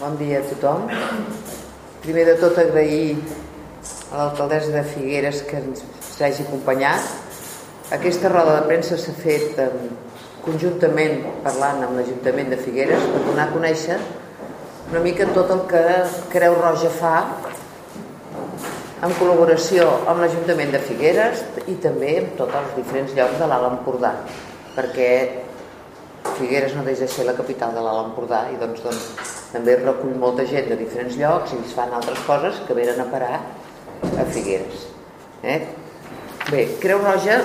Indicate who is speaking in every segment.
Speaker 1: bon dia a tothom. Primer de tot agrair a l'alcaldessa de Figueres que ens hagi acompanyat. Aquesta roda de premsa s'ha fet conjuntament parlant amb l'Ajuntament de Figueres per donar a conèixer una mica tot el que Creu Roja fa en col·laboració amb l'Ajuntament de Figueres i també amb tots els diferents llocs de l'Alt Empordà perquè Figueres no deixa de ser la capital de l'Alt Empordà i doncs, doncs també recull molta gent de diferents llocs i es fan altres coses que venen a parar a Figueres. Eh? Bé, Creu Roja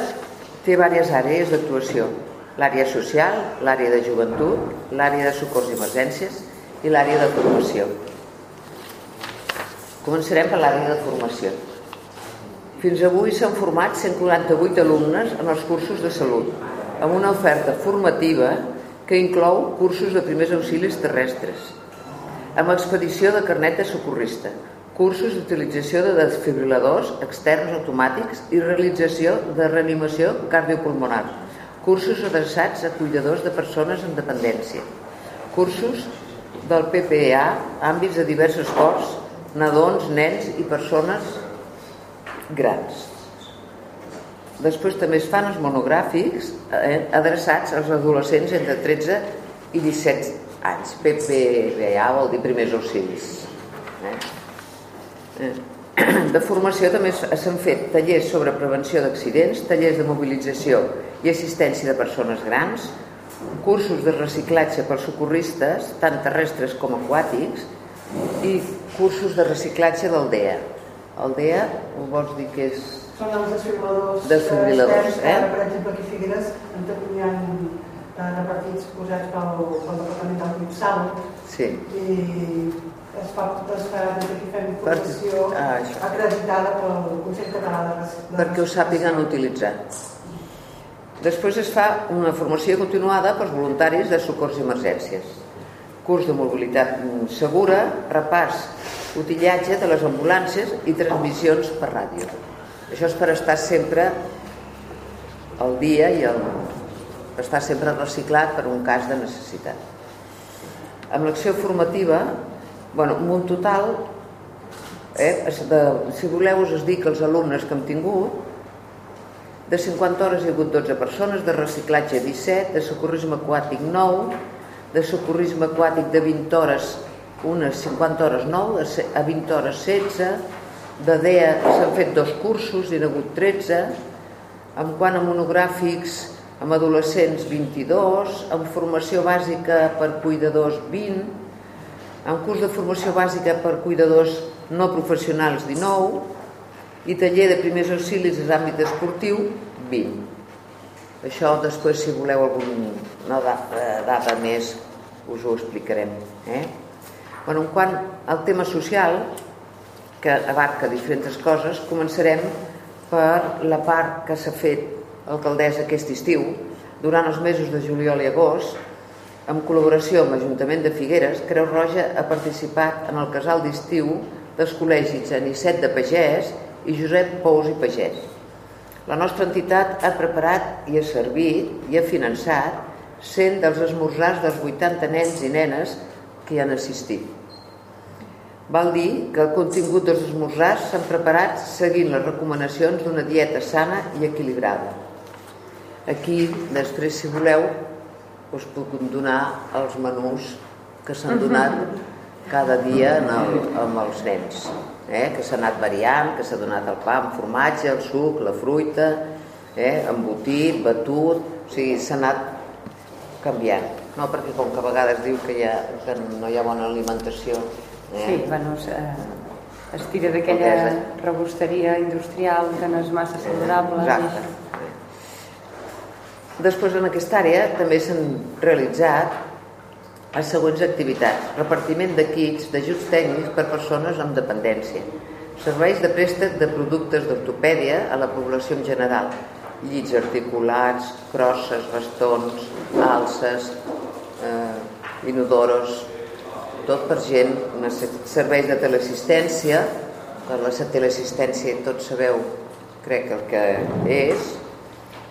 Speaker 1: té diverses àrees d'actuació. L'àrea social, l'àrea de joventut, l'àrea de socors i emergències i l'àrea de formació. Començarem per l'àrea de formació. Fins avui s'han format 148 alumnes en els cursos de salut, amb una oferta formativa que inclou cursos de primers auxilis terrestres, amb expedició de carnet de socorrista, cursos d'utilització de desfibriladors externs automàtics i realització de reanimació cardiopulmonar, cursos adreçats a cuidadors de persones amb dependència, cursos del PPA, àmbits de diversos esports, nadons, nens i persones grans. Després també es fan els monogràfics eh, adreçats als adolescents entre 13 i 17 anys. PPBA vol dir primers auxilis. Eh? eh? De formació també s'han fet tallers sobre prevenció d'accidents, tallers de mobilització i assistència de persones grans, cursos de reciclatge pels socorristes, tant terrestres com aquàtics, i cursos de reciclatge del DEA. El DEA, vols dir que és...
Speaker 2: Són els desfibriladors,
Speaker 1: desfibriladors eh?
Speaker 2: per exemple, aquí a Figueres hi ha repartits posats pel, pel Departament del Club
Speaker 1: sí.
Speaker 2: i es fa, es fa des d'aquí fem informació ah, acreditada pel Consell Català de,
Speaker 1: de perquè ho sàpiguen utilitzar. Després es fa una formació continuada pels voluntaris de socors i emergències. Curs de mobilitat segura repàs, utillatge de les ambulàncies i transmissions per ràdio això és per estar sempre al dia i al, està sempre reciclat per un cas de necessitat. Amb l'acció formativa, bueno, en un total, eh, de, si voleu us dic els alumnes que hem tingut, de 50 hores hi ha hagut 12 persones, de reciclatge 17, de socorrisme aquàtic 9, de socorrisme aquàtic de 20 hores, unes 50 hores 9, a 20 hores 16, de DEA s'han fet dos cursos, hi ha hagut 13, en quant a monogràfics amb adolescents 22, amb formació bàsica per cuidadors 20, amb curs de formació bàsica per cuidadors no professionals 19 i taller de primers auxilis en l'àmbit esportiu 20. Això després, si voleu alguna dada més, us ho explicarem. Eh? Bueno, en quant al tema social, que abarca diferents coses, començarem per la part que s'ha fet alcaldessa aquest estiu, durant els mesos de juliol i agost, en col·laboració amb l'Ajuntament de Figueres, Creu Roja ha participat en el casal d'estiu dels col·legis Anicet de Pagès i Josep Pous i Pagès. La nostra entitat ha preparat i ha servit i ha finançat 100 dels esmorzars dels 80 nens i nenes que hi han assistit. Val dir que el contingut dels esmorzars s'han preparat seguint les recomanacions d'una dieta sana i equilibrada Aquí, després, si voleu, us puc donar els menús que s'han donat cada dia en el, amb els nens, eh? que s'ha anat variant, que s'ha donat el pa amb formatge, el suc, la fruita, eh? embotit, batut, o sigui, s'ha anat canviant. No, perquè com que a vegades diu que, hi ha, que no hi ha bona alimentació.
Speaker 3: Eh? Sí, bueno, eh, es tira d'aquella rebosteria industrial que no és massa saludable.
Speaker 1: Exacte. Després, en aquesta àrea també s'han realitzat les següents activitats. Repartiment de kits d'ajuts tècnics per persones amb dependència. Serveis de préstec de productes d'ortopèdia a la població en general. Llits articulats, crosses, bastons, alces, eh, inodoros, tot per gent, serveis de teleassistència, per la teleassistència tots sabeu, crec el que és,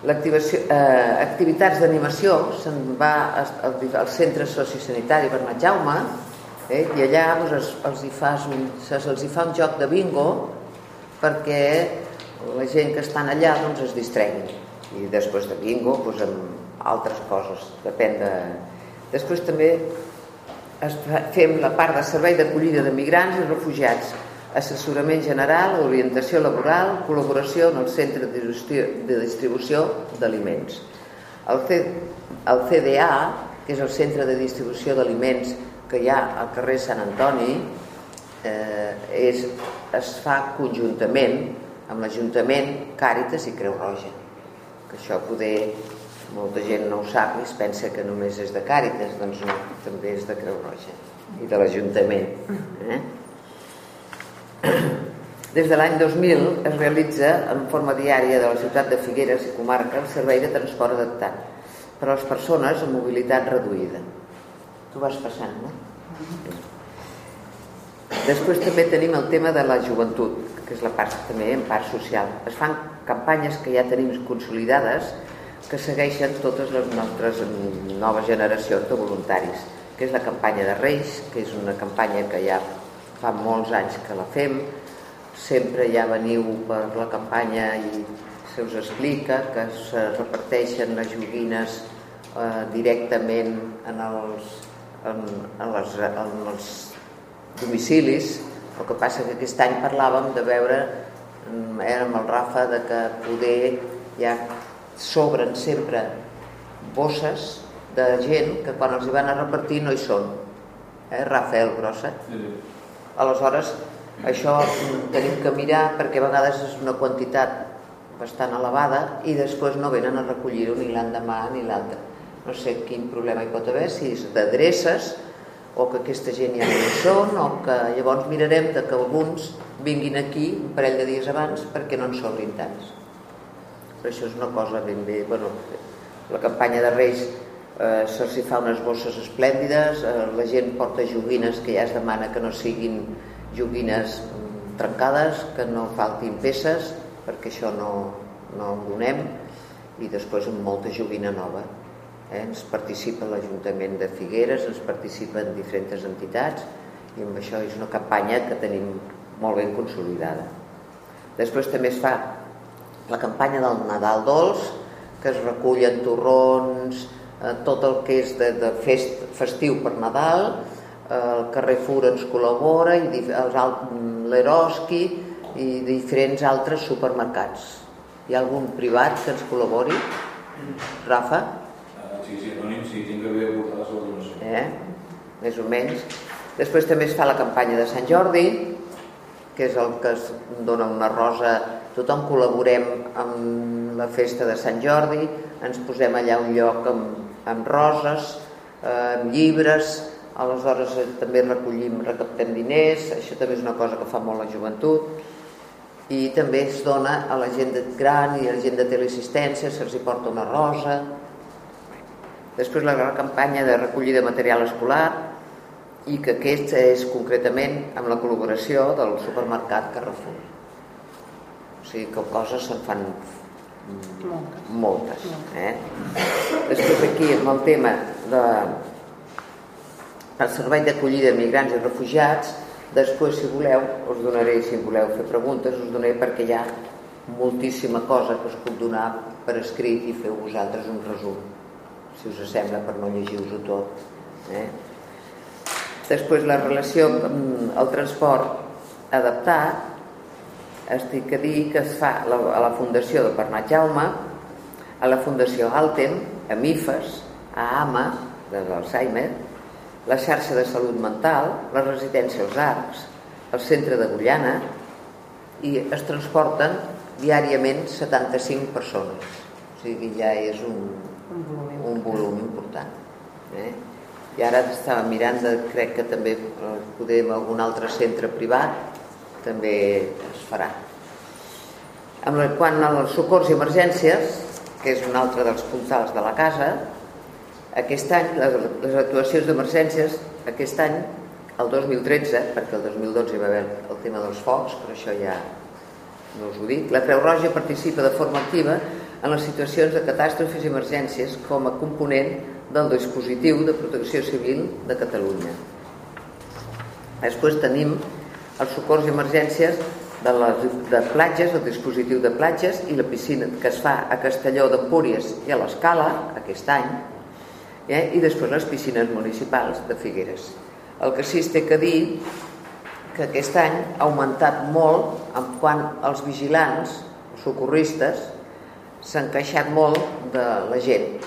Speaker 1: l'activació, eh, activitats d'animació se'n va al, al centre sociosanitari Bernat Jaume Eh? I allà doncs, els, els, hi fas un, els hi fa un joc de bingo perquè la gent que estan allà doncs, es distregui. I després de bingo doncs, amb altres coses, depèn de... Després també fem la part de servei d'acollida de migrants i refugiats, assessorament general, orientació laboral, col·laboració en el centre de distribució d'aliments. El, el CDA, que és el centre de distribució d'aliments que hi ha al carrer Sant Antoni eh, és, es fa conjuntament amb l'Ajuntament, Càritas i Creu Roja. Que això poder molta gent no ho sap i es pensa que només és de Càritas, doncs no, també és de Creu Roja i de l'Ajuntament. Eh? Des de l'any 2000 es realitza en forma diària de la ciutat de Figueres i comarca el servei de transport adaptat per a les persones amb mobilitat reduïda. Tu vas passant, no? Després també tenim el tema de la joventut, que és la part també en part social. Es fan campanyes que ja tenim consolidades que segueixen totes les nostres noves generacions de voluntaris, que és la campanya de Reis, que és una campanya que ja fa molts anys que la fem, sempre ja veniu per la campanya i se us explica que es reparteixen les joguines eh, directament en els, en, en, les, en els domicilis. El que passa que aquest any parlàvem de veure érem mm, el Rafa de que poder ja sobren sempre bosses de gent que quan els hi van a repartir no hi són. Eh, Rafael Grossa aleshores això tenim que mirar perquè a vegades és una quantitat bastant elevada i després no venen a recollir-ho ni l'endemà ni l'altre. No sé quin problema hi pot haver, si és d'adreces o que aquesta gent ja no hi són o que llavors mirarem de que alguns vinguin aquí un parell de dies abans perquè no en sobrin tants. Però això és una cosa ben bé... Bueno, la campanya de Reis eh, se'ls fa unes bosses esplèndides, eh, la gent porta joguines que ja es demana que no siguin joguines mm, trencades, que no faltin peces, perquè això no, no ho donem, i després amb molta joguina nova. Eh? Ens participa l'Ajuntament de Figueres, ens participen diferents entitats i amb això és una campanya que tenim molt ben consolidada. Després també es fa la campanya del Nadal dolç, que es recullen torrons, eh, tot el que és de, de fest, festiu per Nadal, eh, el Carrefour ens col·labora, i l'Eroski i diferents altres supermercats. Hi ha algun privat que ens col·labori? Rafa?
Speaker 4: Sí, sí, anònim, sí, tinc que haver aportat la seva donació.
Speaker 1: Eh? Més o menys. Després també es fa la campanya de Sant Jordi, que és el que es dona una rosa, tothom col·laborem amb la festa de Sant Jordi, ens posem allà un lloc amb, amb roses, eh, amb llibres, aleshores eh, també recollim, recaptem diners, això també és una cosa que fa molt la joventut, i també es dona a la gent gran i a la gent de teleassistència, se'ls hi porta una rosa, Després la gran campanya de recollida de material escolar i que aquest és concretament amb la col·laboració del supermercat Carrefour. O sigui que coses se'n fan moltes. moltes eh? Després aquí amb el tema de el servei d'acollida de migrants i refugiats després si voleu us donaré si voleu fer preguntes us donaré perquè hi ha moltíssima cosa que us puc donar per escrit i feu vosaltres un resum si us sembla, per no llegir-vos-ho tot. Eh? Després, la relació amb el transport adaptat, estic a dir que es fa a la Fundació de Bernat Jaume, a la Fundació Alten, a MIFES, a AMA, de l'Alzheimer, la xarxa de salut mental, la residència als Arcs, el centre de Gullana, i es transporten diàriament 75 persones. O sigui, ja és un, un volum, un volum important. Eh? I ara estava mirant, de, crec que també eh, podem algun altre centre privat també farà. Quan als socors i emergències, que és un altre dels puntals de la casa, aquest any, les, les actuacions d'emergències, aquest any, el 2013, perquè el 2012 hi va haver el tema dels focs, però això ja no us ho dic, la Creu Roja participa de forma activa en les situacions de catàstrofes i emergències com a component del dispositiu de protecció civil de Catalunya. Després tenim els socors i emergències de, les, de platges, el dispositiu de platges i la piscina que es fa a Castelló d'Empúries i a l'Escala aquest any eh? i després les piscines municipals de Figueres. El que sí es té que dir que aquest any ha augmentat molt en quant als vigilants, els socorristes, s'han queixat molt de la gent,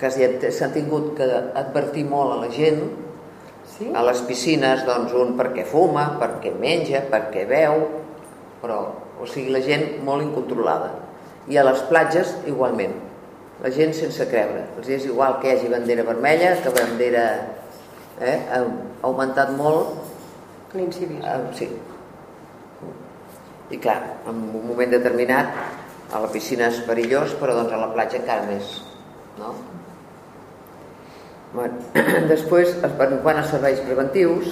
Speaker 1: que s'han tingut que advertir molt a la gent, sí? a les piscines, doncs un perquè fuma, perquè menja, perquè veu, però, o sigui, la gent molt incontrolada. I a les platges, igualment. La gent sense creure. Els és igual que hi hagi bandera vermella, que bandera... Eh, ha augmentat molt
Speaker 3: l'incivisme.
Speaker 1: Eh, sí. I clar, en un moment determinat a la piscina és perillós, però doncs a la platja encara més. No? Bueno, després, quan a serveis preventius,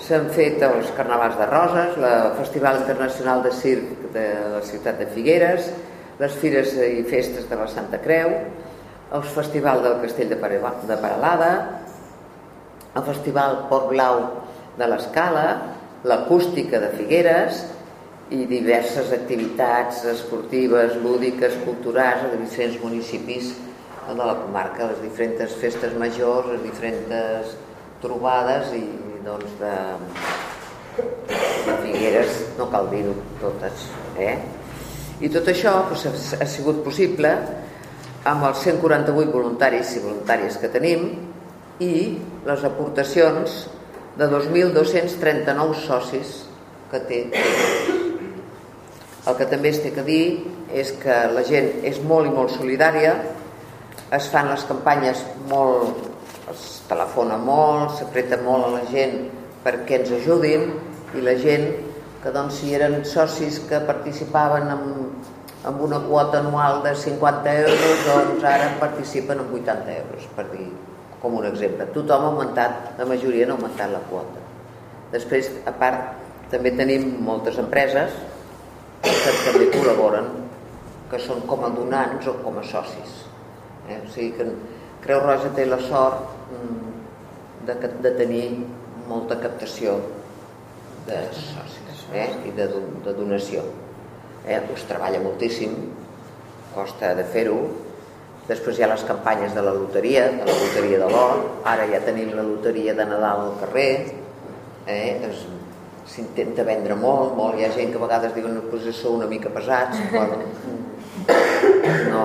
Speaker 1: S'han fet els carnavals de Roses, el Festival Internacional de Circ de la ciutat de Figueres, les fires i festes de la Santa Creu, el Festival del Castell de Paralada, el Festival Port Blau de l'Escala, l'acústica de Figueres i diverses activitats esportives, lúdiques, culturals a diferents municipis de la comarca, les diferents festes majors, les diferents trobades i doncs de, de Figueres, no cal dir-ho totes, eh? I tot això doncs, ha sigut possible amb els 148 voluntaris i voluntàries que tenim i les aportacions de 2.239 socis que té. El que també es té que dir és que la gent és molt i molt solidària, es fan les campanyes molt es telefona molt, s'apreta molt a la gent perquè ens ajudin i la gent que doncs si eren socis que participaven amb, amb una quota anual de 50 euros doncs ara participen amb 80 euros per dir com un exemple. Tothom ha augmentat, la majoria han augmentat la quota. Després a part també tenim moltes empreses que també col·laboren que són com a donants o com a socis. Eh? o sigui que Creu Roja té la sort mm, de, de tenir molta captació de socis eh? i de, de donació. Eh? Us treballa moltíssim, costa de fer-ho. Després hi ha les campanyes de la loteria, de la loteria de l'or, ara ja tenim la loteria de Nadal al carrer, eh? s'intenta vendre molt, molt, hi ha gent que a vegades diuen que pues, sou una mica pesats, bueno, no,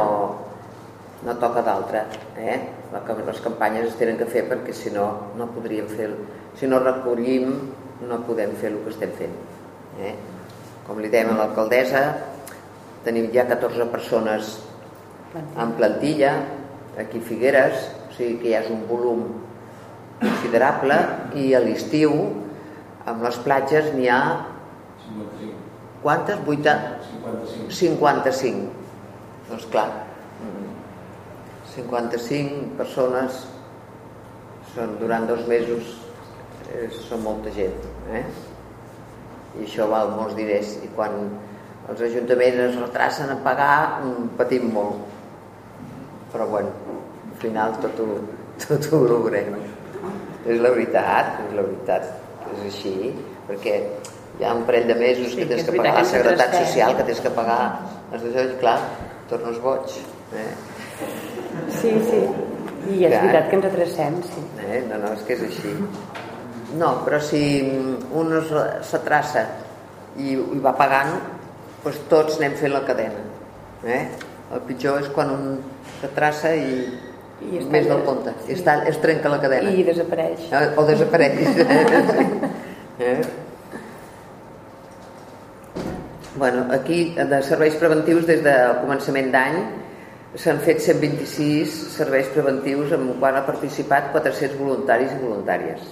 Speaker 1: no toca d'altra eh? les campanyes es tenen que fer perquè si no no podríem fer si no recollim no podem fer el que estem fent eh? com li dèiem a l'alcaldessa tenim ja 14 persones en plantilla aquí Figueres o sigui que ja és un volum considerable i a l'estiu amb les platges n'hi ha 55. quantes? 80... 55. 55 doncs clar 55 persones són, durant dos mesos eh, són molta gent eh? i això val molts diners. I quan els ajuntaments es retracen a pagar mm, patim molt. Però bueno al final tot ho, tot ho logrem. És la veritat és la veritat. És així perquè hi ha un parell de mesos sí, que tens que, que pagar la seguretat social que tens que pagar els d'això i clar tornes boig eh?
Speaker 3: Sí, sí. I és Clar. veritat que ens adrecem, sí.
Speaker 1: Eh? No, no, és que és així. No, però si un s'atraça i, i va pagant, doncs tots anem fent la cadena. Eh? El pitjor és quan un s'atraça i, I més del compte. Sí. I està, es trenca la cadena.
Speaker 3: I desapareix.
Speaker 1: Eh, o desapareix. eh? Bueno, aquí de serveis preventius des del començament d'any S'han fet 126 serveis preventius en qual ha participat 400 voluntaris i voluntàries.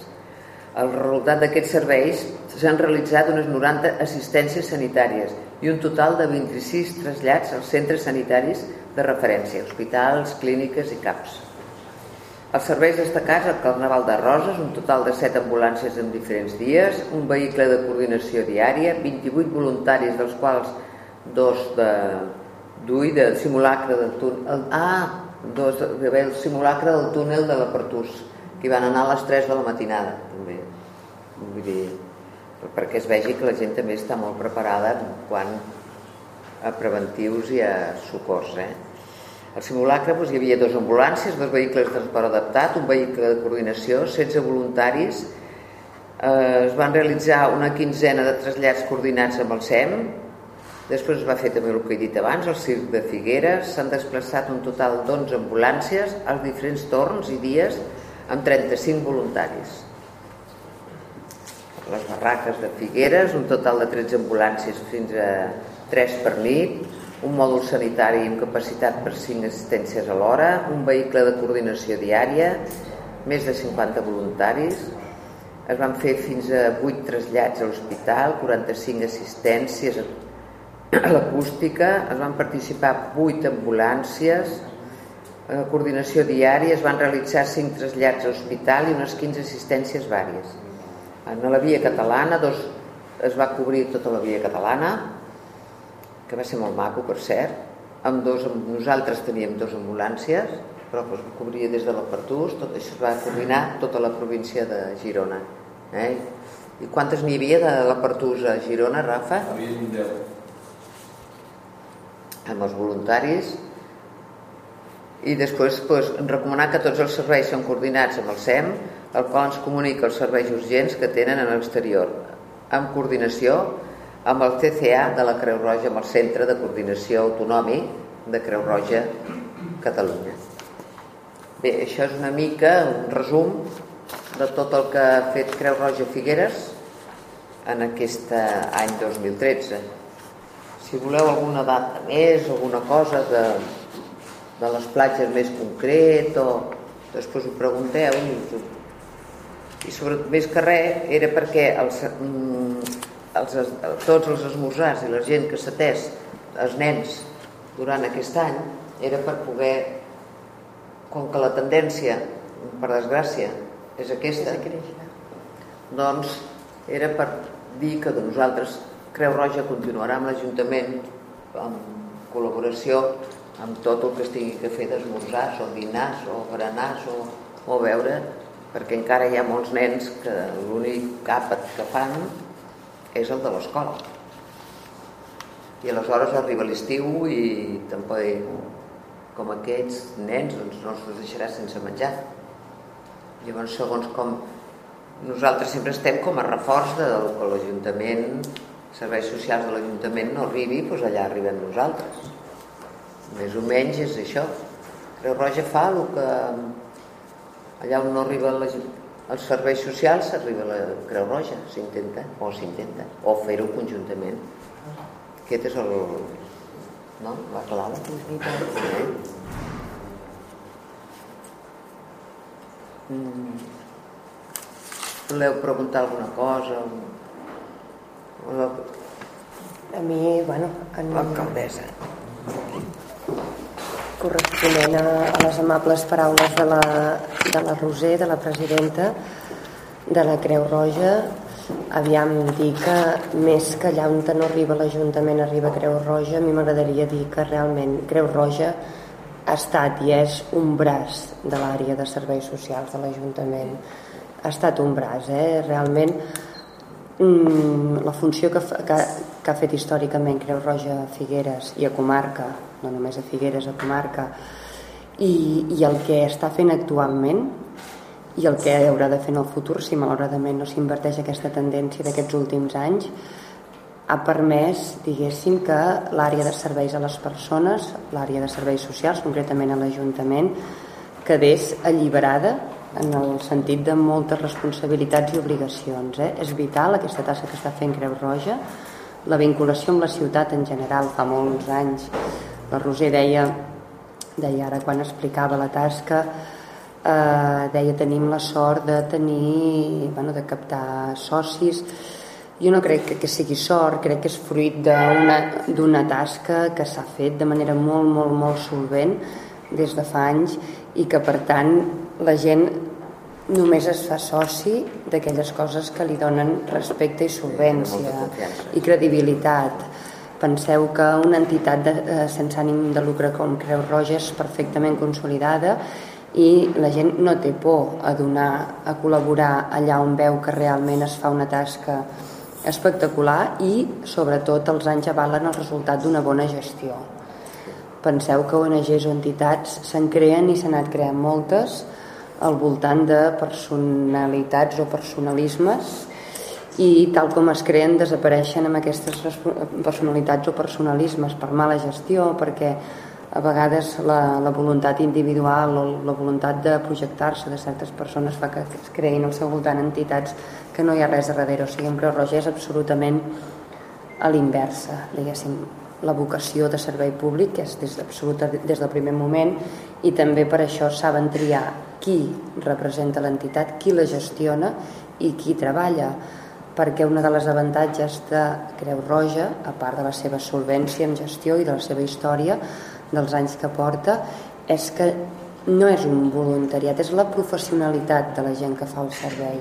Speaker 1: El resultat d'aquests serveis s'han realitzat unes 90 assistències sanitàries i un total de 26 trasllats als centres sanitaris de referència, hospitals, clíniques i CAPs. Els serveis destacats al Carnaval de Roses, un total de 7 ambulàncies en diferents dies, un vehicle de coordinació diària, 28 voluntaris, dels quals dos de, d'ui del simulacre del túnel ah, dos, el simulacre del túnel de la Pertús que van anar a les 3 de la matinada també vull dir, perquè es vegi que la gent també està molt preparada quan a preventius i a socors. Eh? Al simulacre doncs, hi havia dues ambulàncies, dos vehicles de transport adaptat, un vehicle de coordinació, 16 voluntaris, eh, es van realitzar una quinzena de trasllats coordinats amb el SEM, després es va fer també el que he dit abans, el circ de Figueres, s'han desplaçat un total d'11 ambulàncies als diferents torns i dies amb 35 voluntaris. Les barraques de Figueres, un total de 13 ambulàncies fins a 3 per nit, un mòdul sanitari amb capacitat per 5 assistències a l'hora, un vehicle de coordinació diària, més de 50 voluntaris, es van fer fins a 8 trasllats a l'hospital, 45 assistències l'acústica, es van participar 8 ambulàncies, a la coordinació diària es van realitzar 5 trasllats a l'hospital i unes 15 assistències vàries. En la via catalana dos, es va cobrir tota la via catalana, que va ser molt maco, per cert. Amb dos, amb nosaltres teníem dos ambulàncies, però pues, cobria des de la Pertús, tot això es va coordinar tota la província de Girona. Eh? I quantes n'hi havia de la Pertús a Girona, Rafa?
Speaker 4: Havia un 10.
Speaker 1: Amb els voluntaris. I després pues, recomanar que tots els serveis són coordinats amb el SEM, el qual ens comunica els serveis urgents que tenen en l'exterior, amb coordinació amb el CCA de la Creu Roja, amb el Centre de Coordinació Autonòmic de Creu Roja Catalunya. Bé, això és una mica un resum de tot el que ha fet Creu Roja Figueres en aquest any 2013. Si voleu alguna data més, alguna cosa de, de les platges més concret o després ho pregunteu i, i sobretot més que res era perquè els, mm, els, tots els esmorzars i la gent que s'ha atès, els nens, durant aquest any, era per poder, com que la tendència, per desgràcia, és aquesta, doncs era per dir que de nosaltres Creu Roja continuarà amb l'Ajuntament amb col·laboració amb tot el que es tingui que fer d'esmorzars o dinars o berenars o, o beure perquè encara hi ha molts nens que l'únic àpat que fan és el de l'escola. I aleshores arriba l'estiu i tampoc com aquests nens doncs no els deixarà sense menjar. Llavors, segons com nosaltres sempre estem com a reforç de que l'Ajuntament, serveis socials de l'Ajuntament no arribi, doncs allà arribem nosaltres. Més o menys és això. Creu Roja fa el que allà on no arriba l'Ajuntament els serveis socials s'arriba a la Creu Roja, s'intenta, o s'intenta, o fer-ho conjuntament. Aquest és el... no? La clau. Eh? Mm. Voleu preguntar alguna cosa?
Speaker 5: A mi, bueno... En...
Speaker 1: L'alcaldessa
Speaker 5: corresponent a, a les amables paraules de la, de la Roser, de la presidenta de la Creu Roja, aviam dir que més que allà on no arriba l'Ajuntament arriba Creu Roja, a mi m'agradaria dir que realment Creu Roja ha estat i és un braç de l'àrea de serveis socials de l'Ajuntament. Ha estat un braç, eh? realment mm, la funció que, que, que ha fet històricament Creu Roja a Figueres i a comarca no només a Figueres, a comarca, i, i el que està fent actualment i el que haurà de fer en el futur si malauradament no s'inverteix aquesta tendència d'aquests últims anys ha permès, diguéssim, que l'àrea de serveis a les persones, l'àrea de serveis socials, concretament a l'Ajuntament, quedés alliberada en el sentit de moltes responsabilitats i obligacions. Eh? És vital aquesta tasca que està fent Creu Roja, la vinculació amb la ciutat en general fa molts anys la Roser deia, deia ara quan explicava la tasca, eh, deia tenim la sort de tenir, bueno, de captar socis. Jo no crec que, que sigui sort, crec que és fruit d'una tasca que s'ha fet de manera molt, molt, molt solvent des de fa anys i que per tant la gent només es fa soci d'aquelles coses que li donen respecte i solvència i credibilitat Penseu que una entitat de, eh, sense ànim de lucre com Creu Roja és perfectament consolidada i la gent no té por a donar, a col·laborar allà on veu que realment es fa una tasca espectacular i sobretot els anys avalen el resultat d'una bona gestió. Penseu que ONGs o entitats se'n creen i s'han anat creant moltes al voltant de personalitats o personalismes i tal com es creen desapareixen amb aquestes personalitats o personalismes per mala gestió, perquè a vegades la, la voluntat individual o la voluntat de projectar-se de certes persones fa que es creïn al seu voltant entitats que no hi ha res darrere, o sigui, en Creu Roja és absolutament a l'inversa, diguéssim, la vocació de servei públic, que és des, des del primer moment, i també per això saben triar qui representa l'entitat, qui la gestiona i qui treballa perquè una de les avantatges de Creu Roja, a part de la seva solvència en gestió i de la seva història, dels anys que porta és que no és un voluntariat, és la professionalitat de la gent que fa el servei.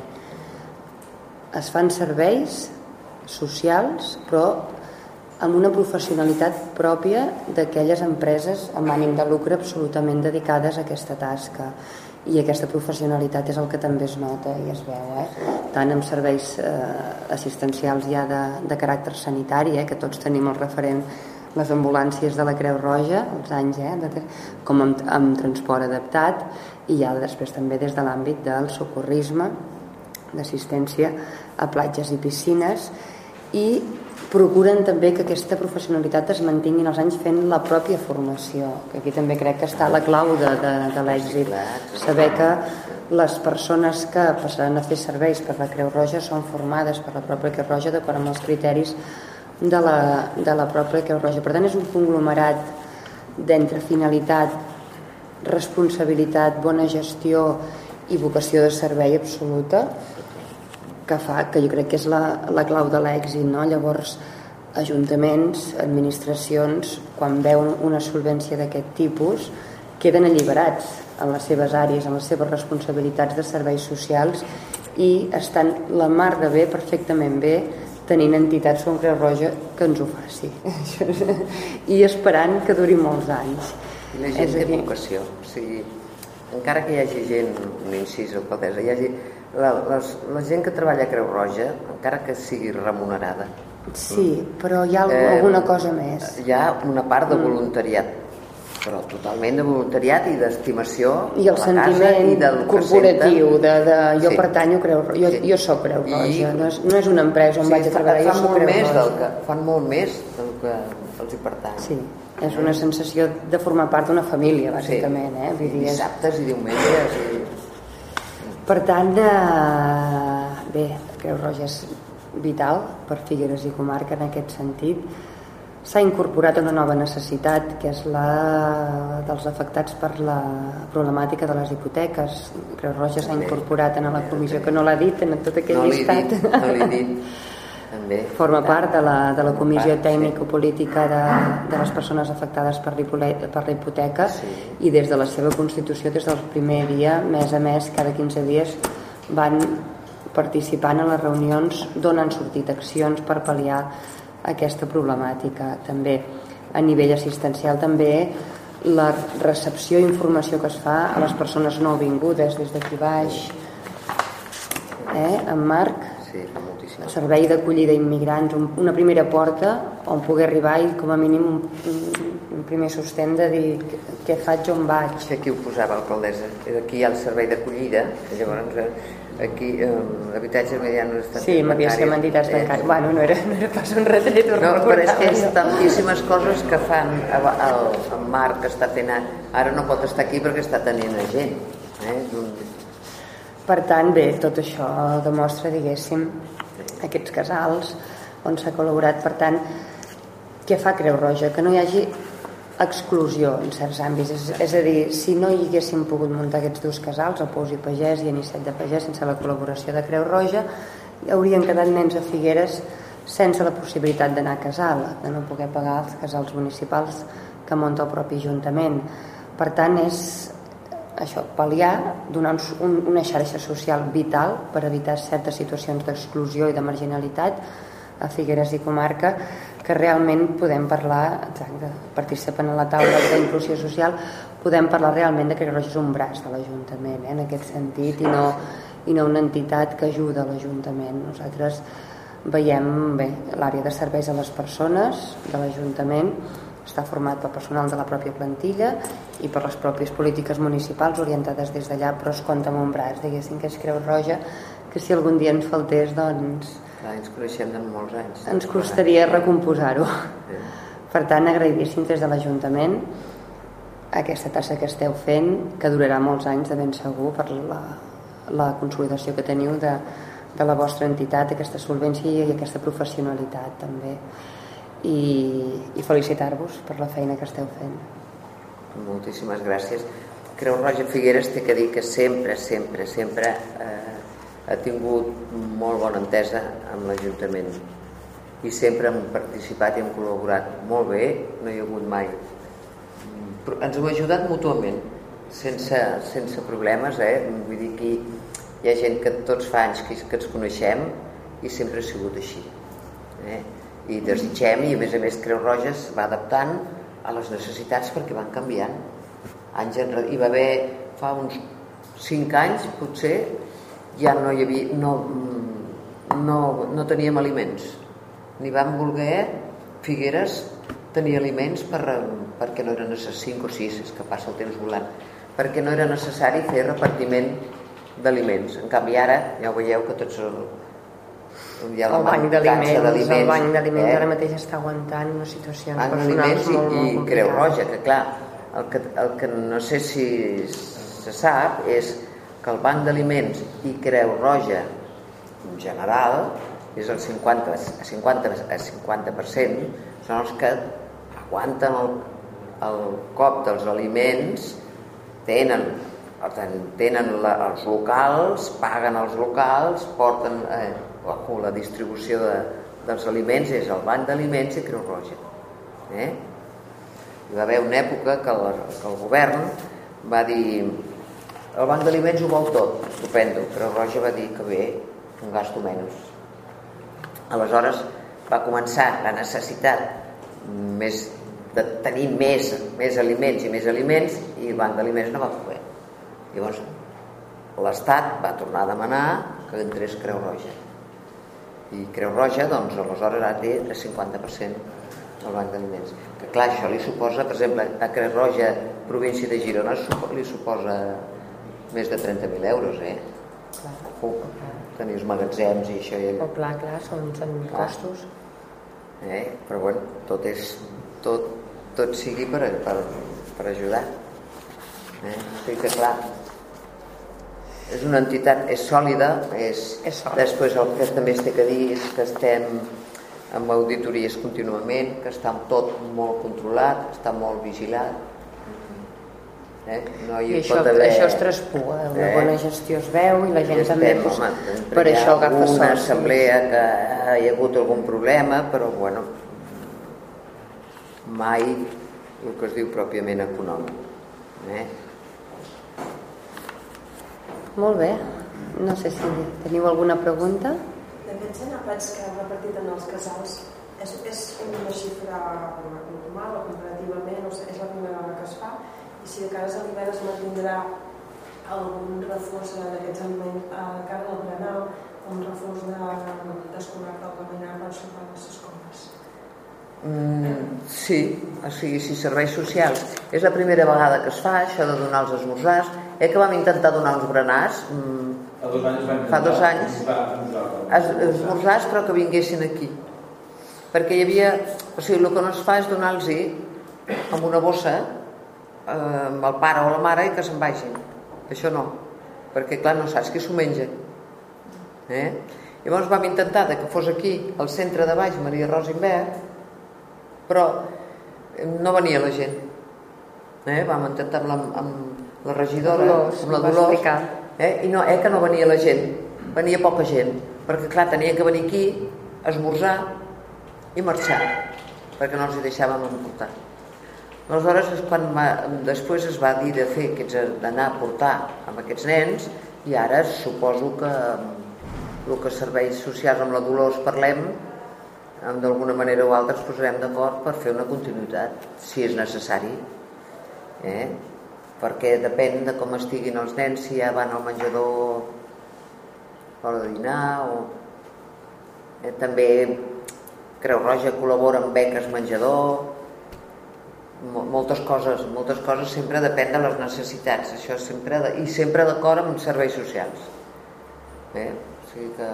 Speaker 5: Es fan serveis socials, però amb una professionalitat pròpia d'aquelles empreses amb ànim de lucre absolutament dedicades a aquesta tasca i aquesta professionalitat és el que també es nota i es veu, eh? tant en serveis eh, assistencials ja de, de caràcter sanitari, eh? que tots tenim el referent les ambulàncies de la Creu Roja, els anys, eh, de, com amb, amb transport adaptat, i ja després també des de l'àmbit del socorrisme, d'assistència a platges i piscines, i procuren també que aquesta professionalitat es mantingui en els anys fent la pròpia formació, que aquí també crec que està la clau de, de, de l'èxit. Saber que les persones que passaran a fer serveis per la Creu Roja són formades per la pròpia Creu Roja d'acord amb els criteris de la, de la pròpia Creu Roja. Per tant, és un conglomerat d'entre finalitat, responsabilitat, bona gestió i vocació de servei absoluta que fa, que jo crec que és la, la clau de l'èxit, no? Llavors, ajuntaments, administracions, quan veuen una solvència d'aquest tipus, queden alliberats en les seves àrees, en les seves responsabilitats de serveis socials i estan la mar de bé, perfectament bé, tenint entitats com Creu Roja que ens ho faci. I esperant que duri molts anys.
Speaker 1: I la gent té vocació o sigui, encara que hi hagi gent un incís o hi hagi la, les, la gent que treballa a Creu Roja encara que sigui remunerada
Speaker 5: Sí, però hi ha eh, alguna cosa més.
Speaker 1: Hi ha una part de mm. voluntariat però totalment de voluntariat i d'estimació
Speaker 5: i el sentiment i del corporatiu de, de jo sí. pertanyo a Creu jo, sí. jo sóc Creu Roja, I, no, és, no és una empresa on sí, vaig a treballar,
Speaker 1: jo
Speaker 5: soc
Speaker 1: Creu més Roja del que, fan molt més del que els hi pertany
Speaker 5: sí, és una sensació de formar part d'una família bàsicament
Speaker 1: sí.
Speaker 5: eh?
Speaker 1: Vull dir, dissabtes i diumenges i...
Speaker 5: per tant eh, bé, Creu Roja és vital per Figueres i comarca en aquest sentit. S'ha incorporat una nova necessitat que és la dels afectats per la problemàtica de les hipoteques. Creu Roja s'ha incorporat en la comissió que no l'ha dit en tot aquell
Speaker 1: no
Speaker 5: llistat.
Speaker 1: dit, no l'he dit també.
Speaker 5: forma part de la, de la comissió tècnico-política de, de les persones afectades per, per la hipoteca sí. i des de la seva constitució des del primer dia, mes a mes, cada 15 dies van participant en les reunions d'on han sortit accions per pal·liar aquesta problemàtica també a nivell assistencial també la recepció i informació que es fa a les persones no vingudes des d'aquí baix eh? en Marc
Speaker 1: sí,
Speaker 5: servei d'acollida immigrants una primera porta on poder arribar i com a mínim un, un, primer sostén de dir què faig on vaig.
Speaker 1: Aquí ho posava l'alcaldessa. Aquí hi ha el servei d'acollida llavors eh, aquí eh, l'habitatge ja no està
Speaker 5: sí, m'havia ser amb entitats eh, bancàries bueno, no era, no era pas un retret
Speaker 1: no, però és que és tantíssimes coses que fan el, el, el Marc que està fent ara no pot estar aquí perquè està tenint a gent eh?
Speaker 5: Per tant bé, tot això demostra diguéssim aquests casals on s'ha col·laborat per tant què fa Creu Roja? que no hi hagi exclusió en certs àmbits. És, és a dir, si no hi haguéssim pogut muntar aquests dos casals, el Pous i Pagès i Anisset de Pagès, sense la col·laboració de Creu Roja, haurien quedat nens a Figueres sense la possibilitat d'anar a casal, de no poder pagar els casals municipals que munta el propi Ajuntament. Per tant, és això, pal·liar, donar un, una xarxa social vital per evitar certes situacions d'exclusió i de marginalitat a Figueres i comarca que realment podem parlar, exacte, participant a la taula d'inclusió social, podem parlar realment de que Roja és un braç de l'Ajuntament, eh, en aquest sentit, i no, i no una entitat que ajuda l'Ajuntament. Nosaltres veiem bé l'àrea de serveis a les persones de l'Ajuntament està format per personal de la pròpia plantilla i per les pròpies polítiques municipals orientades des d'allà, però es compta amb un braç, diguéssim, que és Creu Roja, que si algun dia ens faltés, doncs...
Speaker 1: Clar, ens coneixem de molts anys.
Speaker 5: Ens costaria recomposar-ho. Sí. Per tant, agraïdíssim des de l'Ajuntament aquesta tasca que esteu fent, que durarà molts anys de ben segur per la, la consolidació que teniu de, de la vostra entitat, aquesta solvència i aquesta professionalitat també i, i felicitar-vos per la feina que esteu fent.
Speaker 1: Moltíssimes gràcies. Creu Roja Figueres té que dir que sempre, sempre, sempre eh, ha tingut molt bona entesa amb l'Ajuntament i sempre hem participat i hem col·laborat molt bé, no hi ha hagut mai. Però ens heu ajudat mútuament, sense, sense problemes, eh? vull dir que hi ha gent que tots fa anys que, que ens coneixem i sempre ha sigut així. Eh? I desitgem i a més a més Creu Roja es va adaptant a les necessitats perquè van canviant. Anys enrere, hi va haver fa uns 5 anys potser ja no hi havia no, no, no teníem aliments. Ni vam voler Figueres tenir aliments per, perquè no era necessari 5 o 6, és que passa el temps volant perquè no era necessari fer repartiment d'aliments. En canvi ara ja ho veieu que tots
Speaker 5: ha el banc d'aliments el banc d'aliments eh? ara mateix està aguantant una situació
Speaker 1: banc d'aliments i, molt, i Creu Roja que clar, el que, el que no sé si se sap és que el banc d'aliments i Creu Roja en general és el 50 a 50, a 50% són els que aguanten el, el cop dels aliments tenen per tant, tenen la, els locals, paguen els locals, porten eh, o la distribució de, dels aliments és el Banc d'Aliments i Creu Roja. Eh? Hi va haver una època que el, que el govern va dir el Banc d'Aliments ho vol tot, estupendo, Creu Roja va dir que bé, un gasto menys. Aleshores va començar la necessitat més de tenir més, més aliments i més aliments i el Banc d'Aliments no va poder. Llavors, l'Estat va tornar a demanar que entrés Creu Roja i Creu Roja doncs aleshores ara té el 50% del banc d'aliments que clar, això li suposa per exemple a Creu Roja, província de Girona li suposa més de 30.000 euros eh? clar. Uh, tenir els magatzems i això i.
Speaker 5: Oh, clar, clar, són, són clar. costos
Speaker 1: eh? però bueno, tot és tot, tot sigui per, per, per ajudar eh? o que clar és una entitat, és sòlida, és, és sòlida. després el que també es té que dir és que estem amb auditories contínuament, que està tot molt controlat, està molt vigilat.
Speaker 5: Eh? No hi I això, pot haver... això es traspua, una eh? bona gestió es veu i la gent I també estem, doncs, home, per això agafa
Speaker 1: una assemblea que hi ha hagut algun problema, però bueno, mai el que es diu pròpiament econòmic. Eh?
Speaker 5: Molt bé. No sé si teniu alguna pregunta.
Speaker 2: D'aquests àpats que heu repartit en els casals, és, és una xifra normal o comparativament, o és la primera vegada que es fa, i si de cara a l'hivern es mantindrà algun reforç d'aquests aliments a cara del berenar, un reforç de descobrir del caminar per sopar les escoles.
Speaker 1: Mm, sí, o sigui, si serveis socials és la primera vegada que es fa això de donar els esmorzars. Eh, que vam intentar donar uns berenars mm,
Speaker 4: fa dos anys,
Speaker 1: fa dos anys. es, esmorzars però que vinguessin aquí. Perquè hi havia o sigui, el que no es fa és donar-los amb una bossa eh, amb el pare o la mare i que se'n vagin. Això no, perquè clar no saps qui s'ho menja. Eh? llavors vam intentar que fos aquí al centre de baix Maria Rosa Invert però no venia la gent. Eh? vam intentar amb la, amb la regidora Dolors, amb la Dolors. eh? i no, eh, que no venia la gent. Venia poca gent. Perquè clar, tenien que venir aquí esmorzar i marxar. Perquè no els hi deixàvem emportar. Aleshores és quan va, després es va dir de fer d'anar a portar amb aquests nens i ara suposo que el que serveis socials amb la Dolors parlem d'alguna manera o altra ens posarem d'acord per fer una continuïtat, si és necessari. Eh? perquè depèn de com estiguin els nens, si ja van al menjador de dinar o... Eh, també Creu Roja col·labora amb beques menjador, Mo- moltes coses, moltes coses sempre depèn de les necessitats, això sempre de, i sempre d'acord amb serveis socials. Bé, o sigui que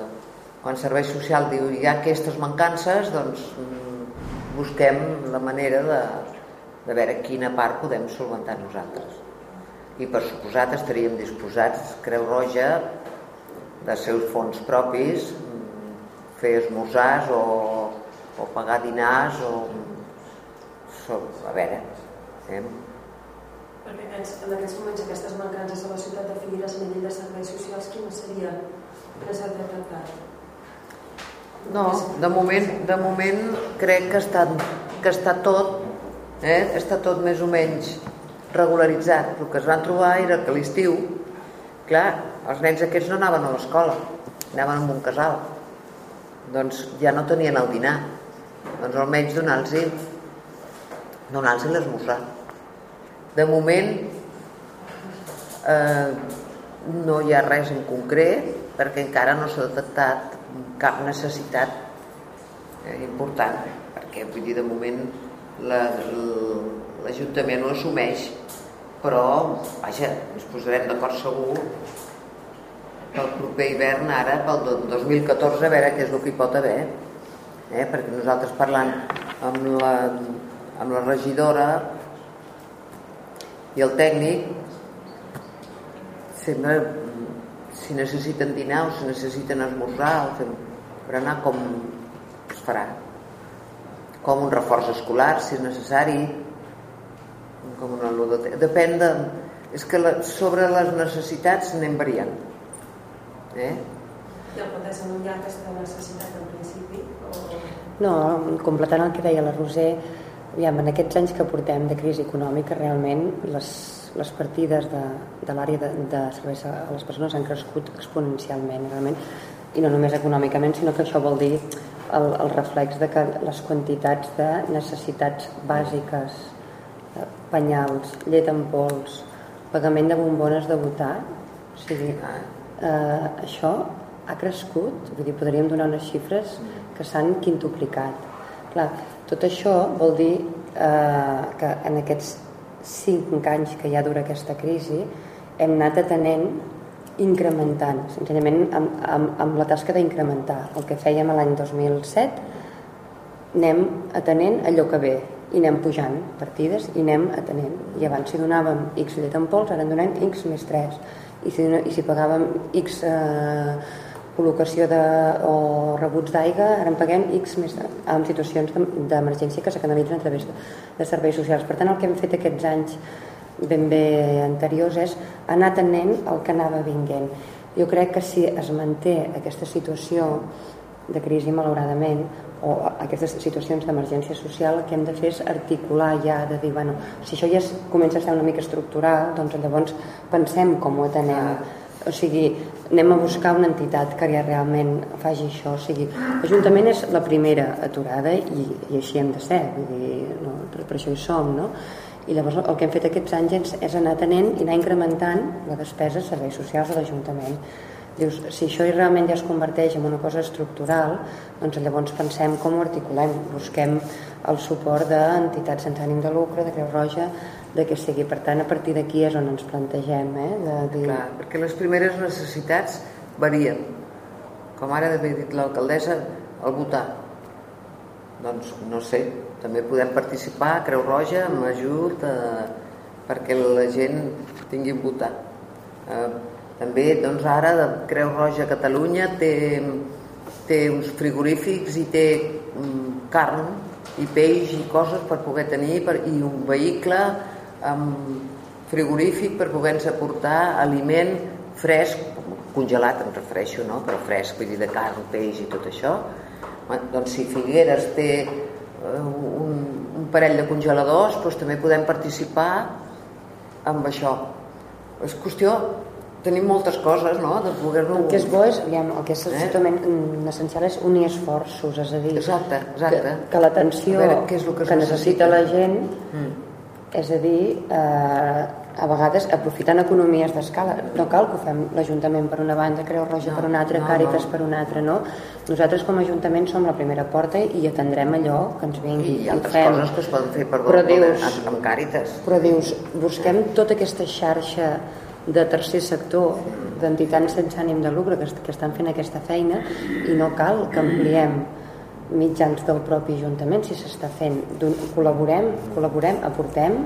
Speaker 1: quan servei social diu hi ha aquestes mancances, doncs mm, busquem la manera de, de veure quina part podem solventar nosaltres. I per suposat estaríem disposats, Creu Roja, de seus fons propis, mm, fer esmorzars o, o pagar dinars o a veure eh?
Speaker 2: Perquè en, aquests moments aquestes mancances a la ciutat de Figueres a nivell de serveis socials, quina seria que s'ha detectat?
Speaker 1: No, de moment, de moment crec que està, que està tot eh? està tot més o menys regularitzat el que es van trobar era que a l'estiu clar, els nens aquests no anaven a l'escola anaven en un casal. Doncs ja no tenien el dinar. Doncs almenys donar-los donar-los l'esmorzar. De moment eh, no hi ha res en concret perquè encara no s'ha detectat cap necessitat eh, important perquè vull dir de moment la- l'Ajuntament ho assumeix però vaja, ens posarem d'acord segur pel proper hivern ara pel do- 2014 a veure què és el que hi pot haver eh? perquè nosaltres parlant amb la, amb la regidora i el tècnic sempre si necessiten dinar o si necessiten esmorzar o fem, per anar com es farà com un reforç escolar si és necessari com una ludoteca depèn de és que la, sobre les necessitats anem variant eh?
Speaker 2: I el pot desenvolupar aquesta necessitat en principi? O...
Speaker 5: No, completant el que deia la Roser, aviam, en aquests anys que portem de crisi econòmica, realment les, les partides de, de l'àrea de, de serveis a les persones han crescut exponencialment, realment, i no només econòmicament, sinó que això vol dir el, el reflex de que les quantitats de necessitats bàsiques, eh, penyals, llet en pols, pagament de bombones de votar, o sigui, eh, això ha crescut, vull dir, podríem donar unes xifres que s'han quintuplicat. Clar, tot això vol dir eh, que en aquests cinc anys que ja dura aquesta crisi hem anat atenent incrementant, senzillament amb, amb, amb la tasca d'incrementar. El que fèiem l'any 2007 anem atenent allò que ve i anem pujant partides i anem atenent. I abans si donàvem X llet en pols, ara en donem X més 3. I si, i si pagàvem X eh, col·locació de, o rebuts d'aigua, ara en paguem X més en situacions de- d'emergència que se canalitzen a través de, de serveis socials. Per tant, el que hem fet aquests anys ben bé anteriors és anar atenent el que anava vinguent. Jo crec que si es manté aquesta situació de crisi, malauradament, o aquestes situacions d'emergència social, el que hem de fer és articular ja, de dir, bueno, si això ja comença a ser una mica estructural, doncs llavors pensem com ho atenem. O sigui, anem a buscar una entitat que ja realment faci això. O sigui, l'Ajuntament és la primera aturada i, i així hem de ser, vull dir, no, per, per això hi som, no? I llavors el que hem fet aquests anys és, és anar atenent i anar incrementant la despesa de serveis socials de l'Ajuntament. Dius, si això realment ja es converteix en una cosa estructural, doncs llavors pensem com ho articulem, busquem el suport d'entitats sense ànim de lucre, de Creu Roja, de què sigui. Per tant, a partir d'aquí és on ens plantegem, eh? de dir,
Speaker 1: Clar, perquè les primeres necessitats varien. Com ara havia dit l'alcaldessa, el votar. Doncs no sé, també podem participar a Creu Roja amb ajut eh, perquè la gent tingui votar. Eh, també doncs ara de Creu Roja Catalunya té, té uns frigorífics i té mm, carn i peix i coses per poder tenir per, i un vehicle amb frigorífic per poder-nos aportar aliment fresc, congelat em refereixo, no? però fresc, vull dir de carn, peix i tot això. Doncs si Figueres té eh, un, un parell de congeladors, doncs també podem participar amb això. És qüestió, tenim moltes coses, no?, de poder-ho...
Speaker 5: El que és bo és, aviam, el que és
Speaker 1: Eh?
Speaker 5: absolutament essencial és unir esforços, és a dir,
Speaker 1: Exacte, exacte.
Speaker 5: que, que l'atenció
Speaker 1: que es
Speaker 5: que necessita
Speaker 1: necessita?
Speaker 5: la gent,
Speaker 1: Mm.
Speaker 5: És a dir, eh, a vegades aprofitant economies d'escala no cal que ho fem l'Ajuntament per una banda Creu Roja
Speaker 1: No,
Speaker 5: per una altra,
Speaker 1: no,
Speaker 5: Càritas
Speaker 1: no.
Speaker 5: per una altra no? nosaltres com a Ajuntament som la primera porta i atendrem allò que ens vingui
Speaker 1: I
Speaker 5: ho
Speaker 1: altres
Speaker 5: fem.
Speaker 1: coses que es poden fer per
Speaker 5: Però dius-
Speaker 1: amb, amb Càritas.
Speaker 5: però dius, busquem tota aquesta xarxa de tercer sector d'entitats sense ànim de lucre que, est- que estan fent aquesta feina i no cal que ampliem mitjans del propi Ajuntament si s'està fent. Col·laborem, col·laborem, aportem,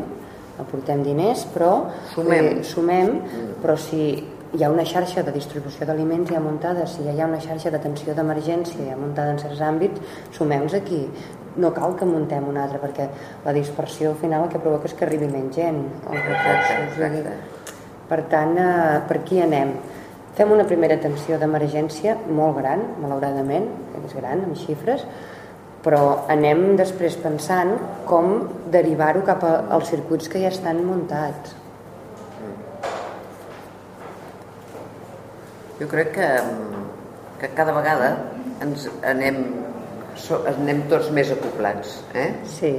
Speaker 5: aportem diners, però
Speaker 1: Sumem.
Speaker 5: eh, sumem però si hi ha una xarxa de distribució d'aliments ja muntada, si hi ha una xarxa d'atenció d'emergència ja muntada en certs àmbits, sumeu-nos aquí. No cal que muntem una altra, perquè la dispersió al final el que provoca és que arribi menys gent. recursos. Per tant, eh, per aquí anem. Fem una primera atenció d'emergència molt gran, malauradament, és gran en xifres, però anem després pensant com derivar-ho cap als circuits que ja estan muntats.
Speaker 1: Jo crec que, que cada vegada ens anem, anem tots més acoplats, eh?
Speaker 5: Sí,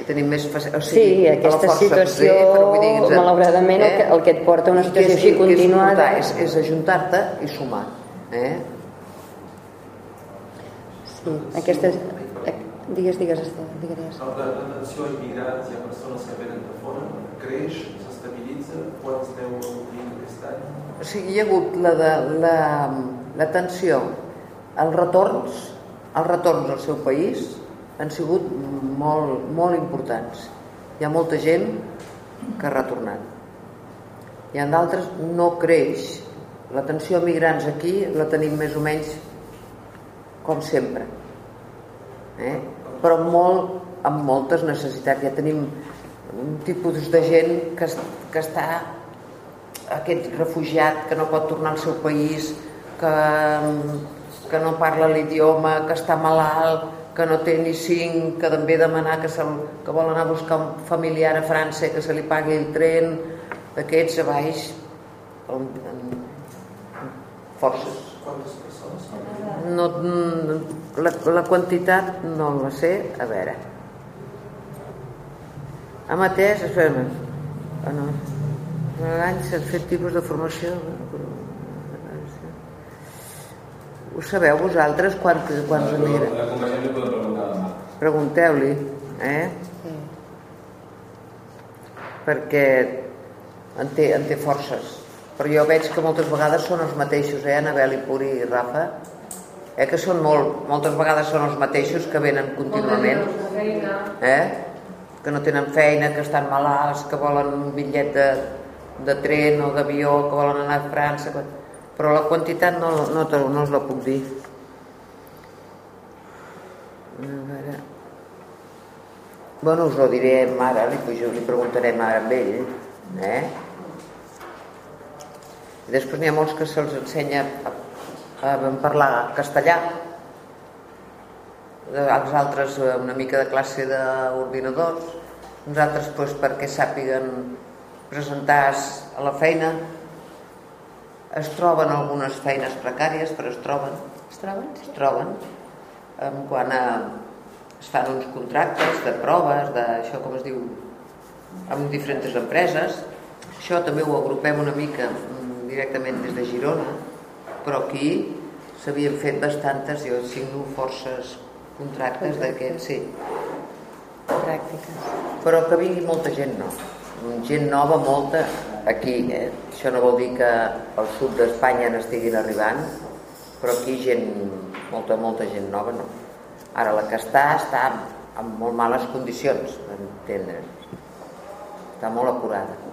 Speaker 1: I tenim més... faci- O
Speaker 5: sí
Speaker 1: sigui, la
Speaker 5: aquesta
Speaker 1: força,
Speaker 5: situació,
Speaker 1: potser, però vull dir, ens-
Speaker 5: malauradament, el, que, el que et porta a una
Speaker 1: que
Speaker 5: situació
Speaker 1: és-
Speaker 5: així
Speaker 1: que és
Speaker 5: continuada...
Speaker 1: És, és ajuntar-te i sumar, eh?
Speaker 5: Sí, aquestes... eh, Digues, digues, Esther, digues.
Speaker 6: L'atenció a immigrants i a persones que venen de fora creix, s'estabilitza, quan esteu obrint aquest any?
Speaker 1: O sigui, hi ha hagut la de, la, l'atenció, els retorns, els retorns al seu país han sigut molt, molt importants. Hi ha molta gent que ha retornat. Hi ha d'altres no creix. L'atenció a migrants aquí la tenim més o menys com sempre. Eh? Però molt, amb moltes necessitats. Ja tenim un tipus de gent que, que està aquest refugiat que no pot tornar al seu país, que, que no parla l'idioma, que està malalt, que no té ni cinc, que també demanar que, se, que vol anar a buscar un familiar a França que se li pagui el tren, d'aquests a baix, en, en, forces. No, la, la quantitat no la sé, a veure. Hem atès, espera, no, l'any s'han fet tipus de formació. Ho sabeu vosaltres quants, quants emigrants?
Speaker 4: La companyia li podem preguntar demà.
Speaker 1: Pregunteu-li, eh?
Speaker 5: Sí.
Speaker 1: perquè en té, en té forces. Però jo veig que moltes vegades són els mateixos, eh, Anabel i Puri i Rafa, eh, que són molt, moltes vegades són els mateixos que venen contínuament, eh? que no tenen feina, que estan malalts, que volen un bitllet de, de tren o d'avió, que volen anar a França, que- però la quantitat no, no, no us la puc dir. A veure... Bueno, us ho direm ara, li, pujo, li preguntarem ara amb ell, eh? I després n'hi ha molts que se'ls ensenya a, a, a parlar castellà, els altres eh, una mica de classe d'ordinadors, uns altres doncs, perquè sàpiguen presentar-se a la feina, es troben algunes feines precàries, però es troben,
Speaker 5: Es troben?
Speaker 1: es troben en quant a es fan uns contractes de proves d'això com es diu amb diferents empreses això també ho agrupem una mica mm, directament des de Girona però aquí s'havien fet bastantes jo signo forces contractes d'aquests sí.
Speaker 5: Pràctiques.
Speaker 1: però que vingui molta gent no gent nova molta aquí eh? això no vol dir que al sud d'Espanya n'estiguin arribant però aquí gent molta, molta gent nova no ara la que està està en molt males condicions per entendre està molt acurada